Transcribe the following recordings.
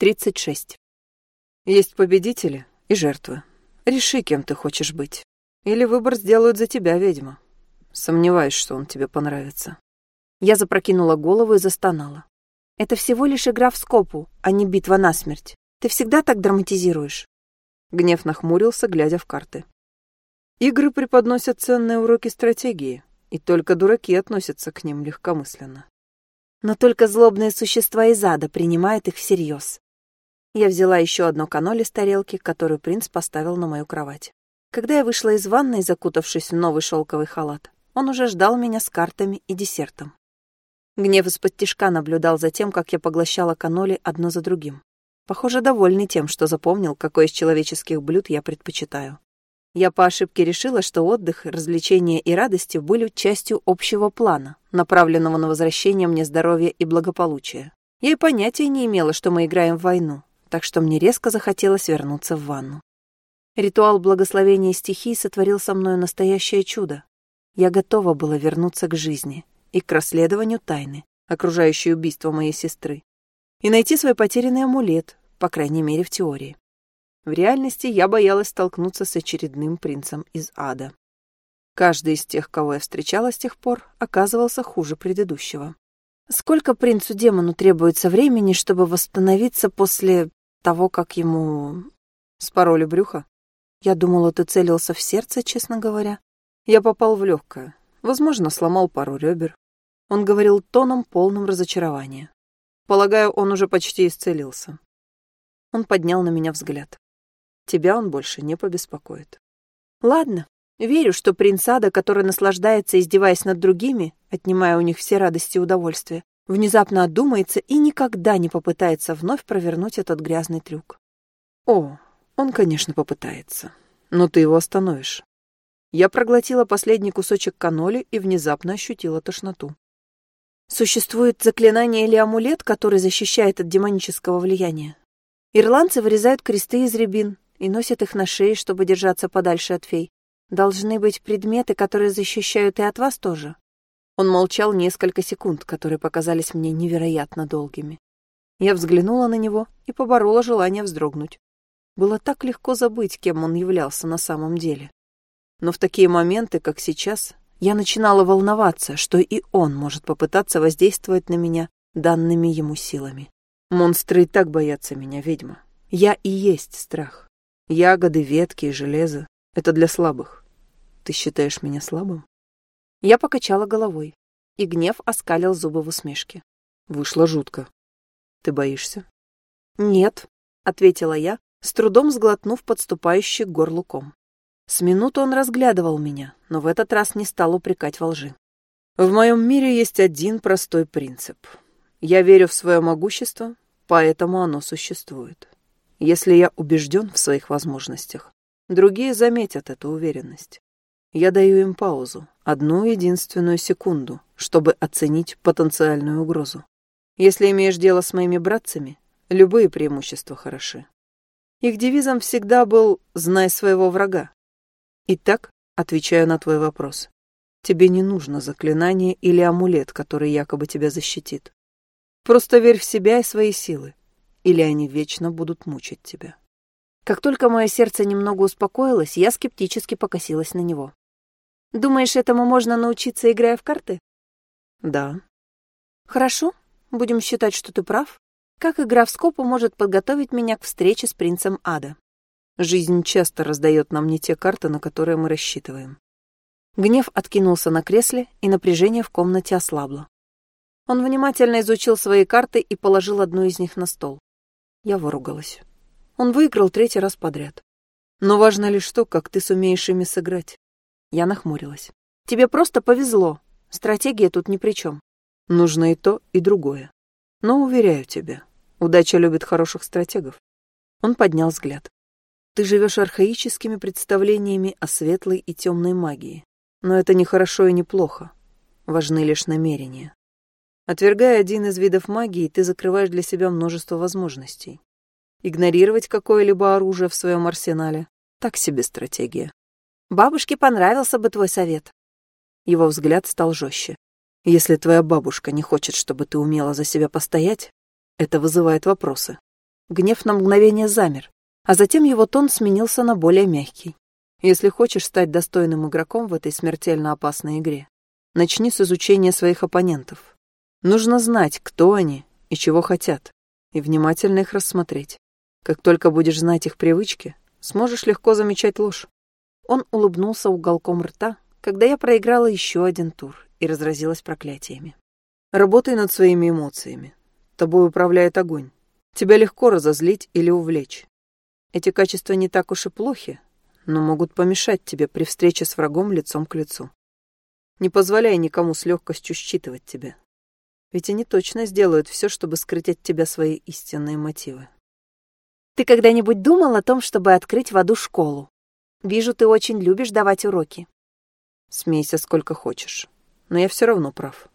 36. Есть победители и жертвы. Реши, кем ты хочешь быть. Или выбор сделают за тебя, ведьма. Сомневаюсь, что он тебе понравится. Я запрокинула голову и застонала. Это всего лишь игра в скопу, а не битва насмерть. Ты всегда так драматизируешь. Гнев нахмурился, глядя в карты. Игры преподносят ценные уроки стратегии, и только дураки относятся к ним легкомысленно. Но только злобные существа из ада принимают их всерьез. Я взяла еще одно каноли с тарелки, которую принц поставил на мою кровать. Когда я вышла из ванной, закутавшись в новый шелковый халат, он уже ждал меня с картами и десертом. Гнев из-под тишка наблюдал за тем, как я поглощала каноли одно за другим. Похоже, довольный тем, что запомнил, какое из человеческих блюд я предпочитаю. Я по ошибке решила, что отдых, развлечения и радости были частью общего плана, направленного на возвращение мне здоровья и благополучия. Я и понятия не имела, что мы играем в войну, так что мне резко захотелось вернуться в ванну. Ритуал благословения стихий сотворил со мной настоящее чудо. Я готова была вернуться к жизни и к расследованию тайны, окружающей убийство моей сестры, и найти свой потерянный амулет, по крайней мере в теории. В реальности я боялась столкнуться с очередным принцем из ада. Каждый из тех, кого я встречала с тех пор, оказывался хуже предыдущего. Сколько принцу-демону требуется времени, чтобы восстановиться после того, как ему... Спороли брюха? Я думала, ты целился в сердце, честно говоря. Я попал в легкое. Возможно, сломал пару ребер. Он говорил тоном, полным разочарования. Полагаю, он уже почти исцелился. Он поднял на меня взгляд. Тебя он больше не побеспокоит. Ладно, верю, что принц Ада, который наслаждается, издеваясь над другими, отнимая у них все радости и удовольствия, внезапно одумается и никогда не попытается вновь провернуть этот грязный трюк. О, он, конечно, попытается. Но ты его остановишь. Я проглотила последний кусочек каноли и внезапно ощутила тошноту. Существует заклинание или амулет, который защищает от демонического влияния. Ирландцы вырезают кресты из рябин и носят их на шее, чтобы держаться подальше от фей. Должны быть предметы, которые защищают и от вас тоже. Он молчал несколько секунд, которые показались мне невероятно долгими. Я взглянула на него и поборола желание вздрогнуть. Было так легко забыть, кем он являлся на самом деле. Но в такие моменты, как сейчас, я начинала волноваться, что и он может попытаться воздействовать на меня данными ему силами. Монстры и так боятся меня, ведьма. Я и есть страх. Ягоды, ветки и железо — это для слабых. Ты считаешь меня слабым? Я покачала головой, и гнев оскалил зубы в усмешке. Вышло жутко. Ты боишься? Нет, ответила я, с трудом сглотнув подступающий к горлу ком. С минуту он разглядывал меня, но в этот раз не стал упрекать во лжи. В моем мире есть один простой принцип. Я верю в свое могущество, поэтому оно существует. Если я убежден в своих возможностях, другие заметят эту уверенность. Я даю им паузу, одну единственную секунду, чтобы оценить потенциальную угрозу. Если имеешь дело с моими братцами, любые преимущества хороши. Их девизом всегда был «знай своего врага». Итак, отвечаю на твой вопрос. Тебе не нужно заклинание или амулет, который якобы тебя защитит. Просто верь в себя и свои силы, или они вечно будут мучить тебя. Как только мое сердце немного успокоилось, я скептически покосилась на него. Думаешь, этому можно научиться, играя в карты? Да. Хорошо, будем считать, что ты прав. Как игра в скопу может подготовить меня к встрече с принцем ада? Жизнь часто раздает нам не те карты, на которые мы рассчитываем. Гнев откинулся на кресле, и напряжение в комнате ослабло. Он внимательно изучил свои карты и положил одну из них на стол. Я выругалась. Он выиграл третий раз подряд. Но важно лишь то, как ты сумеешь ими сыграть. Я нахмурилась. Тебе просто повезло. Стратегия тут ни при чем. Нужно и то, и другое. Но, уверяю тебя, удача любит хороших стратегов. Он поднял взгляд. Ты живешь архаическими представлениями о светлой и темной магии. Но это не хорошо и не плохо. Важны лишь намерения. Отвергая один из видов магии, ты закрываешь для себя множество возможностей. Игнорировать какое-либо оружие в своем арсенале — так себе стратегия. Бабушке понравился бы твой совет. Его взгляд стал жестче. Если твоя бабушка не хочет, чтобы ты умела за себя постоять, это вызывает вопросы. Гнев на мгновение замер, а затем его тон сменился на более мягкий. Если хочешь стать достойным игроком в этой смертельно опасной игре, начни с изучения своих оппонентов. Нужно знать, кто они и чего хотят, и внимательно их рассмотреть. Как только будешь знать их привычки, сможешь легко замечать ложь. Он улыбнулся уголком рта, когда я проиграла еще один тур и разразилась проклятиями. Работай над своими эмоциями. Тобой управляет огонь. Тебя легко разозлить или увлечь. Эти качества не так уж и плохи, но могут помешать тебе при встрече с врагом лицом к лицу. Не позволяй никому с легкостью считывать тебя. Ведь они точно сделают все, чтобы скрыть от тебя свои истинные мотивы. Ты когда-нибудь думал о том, чтобы открыть в аду школу? Вижу, ты очень любишь давать уроки. Смейся сколько хочешь, но я все равно прав.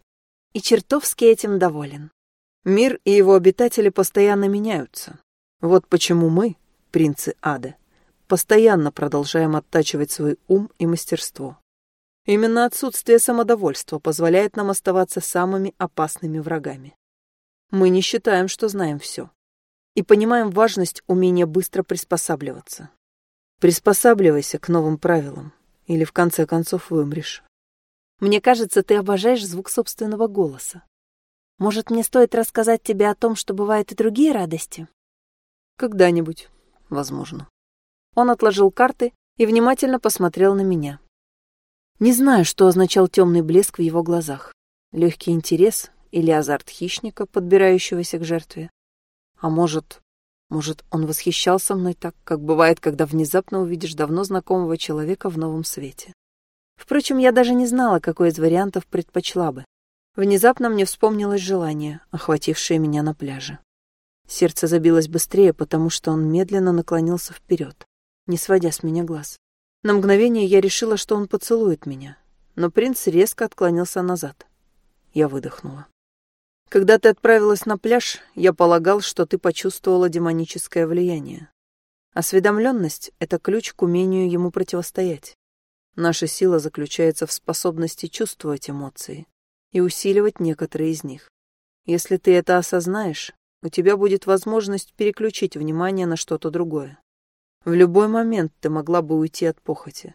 И чертовски этим доволен. Мир и его обитатели постоянно меняются. Вот почему мы, принцы ада, постоянно продолжаем оттачивать свой ум и мастерство. Именно отсутствие самодовольства позволяет нам оставаться самыми опасными врагами. Мы не считаем, что знаем все. И понимаем важность умения быстро приспосабливаться. Приспосабливайся к новым правилам, или в конце концов вымрешь. Мне кажется, ты обожаешь звук собственного голоса. Может, мне стоит рассказать тебе о том, что бывают и другие радости? Когда-нибудь, возможно. Он отложил карты и внимательно посмотрел на меня. Не знаю, что означал темный блеск в его глазах. Легкий интерес или азарт хищника, подбирающегося к жертве. А может, может, он восхищался мной так, как бывает, когда внезапно увидишь давно знакомого человека в новом свете. Впрочем, я даже не знала, какой из вариантов предпочла бы. Внезапно мне вспомнилось желание, охватившее меня на пляже. Сердце забилось быстрее, потому что он медленно наклонился вперед, не сводя с меня глаз. На мгновение я решила, что он поцелует меня, но принц резко отклонился назад. Я выдохнула. Когда ты отправилась на пляж, я полагал, что ты почувствовала демоническое влияние. Осведомленность — это ключ к умению ему противостоять. Наша сила заключается в способности чувствовать эмоции, и усиливать некоторые из них. Если ты это осознаешь, у тебя будет возможность переключить внимание на что-то другое. В любой момент ты могла бы уйти от похоти.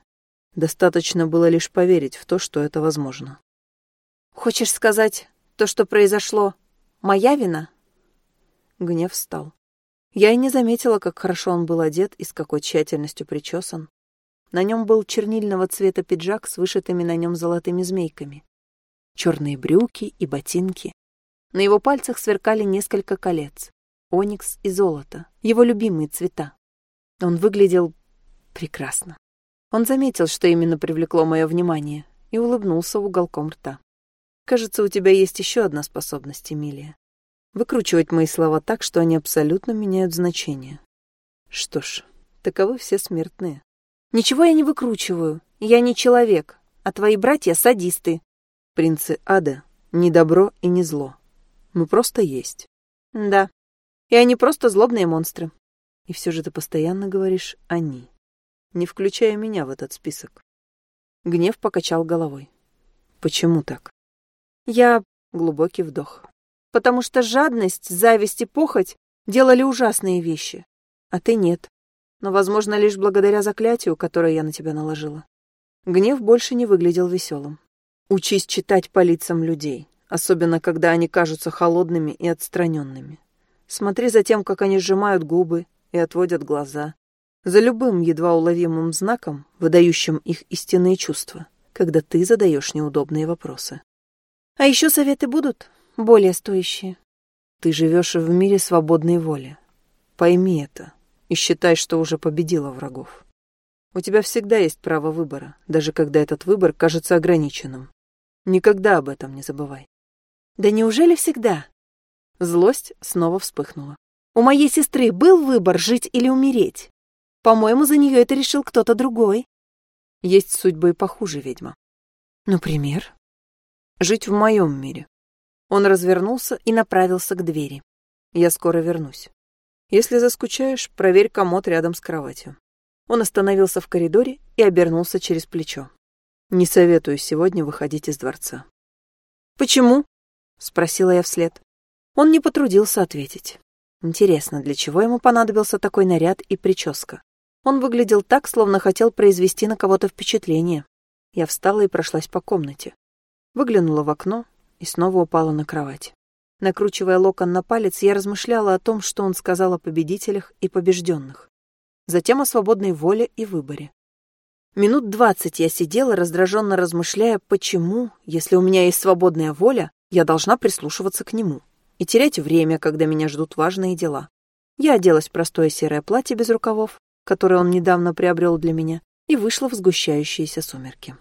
Достаточно было лишь поверить в то, что это возможно. Хочешь сказать, то, что произошло, моя вина? Гнев встал. Я и не заметила, как хорошо он был одет и с какой тщательностью причесан. На нем был чернильного цвета пиджак с вышитыми на нем золотыми змейками черные брюки и ботинки. На его пальцах сверкали несколько колец. Оникс и золото, его любимые цвета. Он выглядел прекрасно. Он заметил, что именно привлекло мое внимание, и улыбнулся уголком рта. «Кажется, у тебя есть еще одна способность, Эмилия. Выкручивать мои слова так, что они абсолютно меняют значение. Что ж, таковы все смертные». «Ничего я не выкручиваю. Я не человек, а твои братья — садисты. Принцы ада — не добро и не зло. Мы просто есть. Да. И они просто злобные монстры. И все же ты постоянно говоришь «они», не включая меня в этот список. Гнев покачал головой. Почему так? Я... Глубокий вдох. Потому что жадность, зависть и похоть делали ужасные вещи. А ты нет. Но, возможно, лишь благодаря заклятию, которое я на тебя наложила. Гнев больше не выглядел веселым. Учись читать по лицам людей, особенно когда они кажутся холодными и отстраненными. Смотри за тем, как они сжимают губы и отводят глаза. За любым едва уловимым знаком, выдающим их истинные чувства, когда ты задаешь неудобные вопросы. А еще советы будут более стоящие. Ты живешь в мире свободной воли. Пойми это и считай, что уже победила врагов. У тебя всегда есть право выбора, даже когда этот выбор кажется ограниченным. Никогда об этом не забывай. Да неужели всегда? Злость снова вспыхнула. У моей сестры был выбор, жить или умереть. По-моему, за нее это решил кто-то другой. Есть судьбы и похуже, ведьма. Например? Жить в моем мире. Он развернулся и направился к двери. Я скоро вернусь. Если заскучаешь, проверь комод рядом с кроватью. Он остановился в коридоре и обернулся через плечо. Не советую сегодня выходить из дворца. Почему? Спросила я вслед. Он не потрудился ответить. Интересно, для чего ему понадобился такой наряд и прическа? Он выглядел так, словно хотел произвести на кого-то впечатление. Я встала и прошлась по комнате. Выглянула в окно и снова упала на кровать. Накручивая локон на палец, я размышляла о том, что он сказал о победителях и побежденных. Затем о свободной воле и выборе. Минут двадцать я сидела, раздраженно размышляя, почему, если у меня есть свободная воля, я должна прислушиваться к нему и терять время, когда меня ждут важные дела. Я оделась в простое серое платье без рукавов, которое он недавно приобрел для меня, и вышла в сгущающиеся сумерки.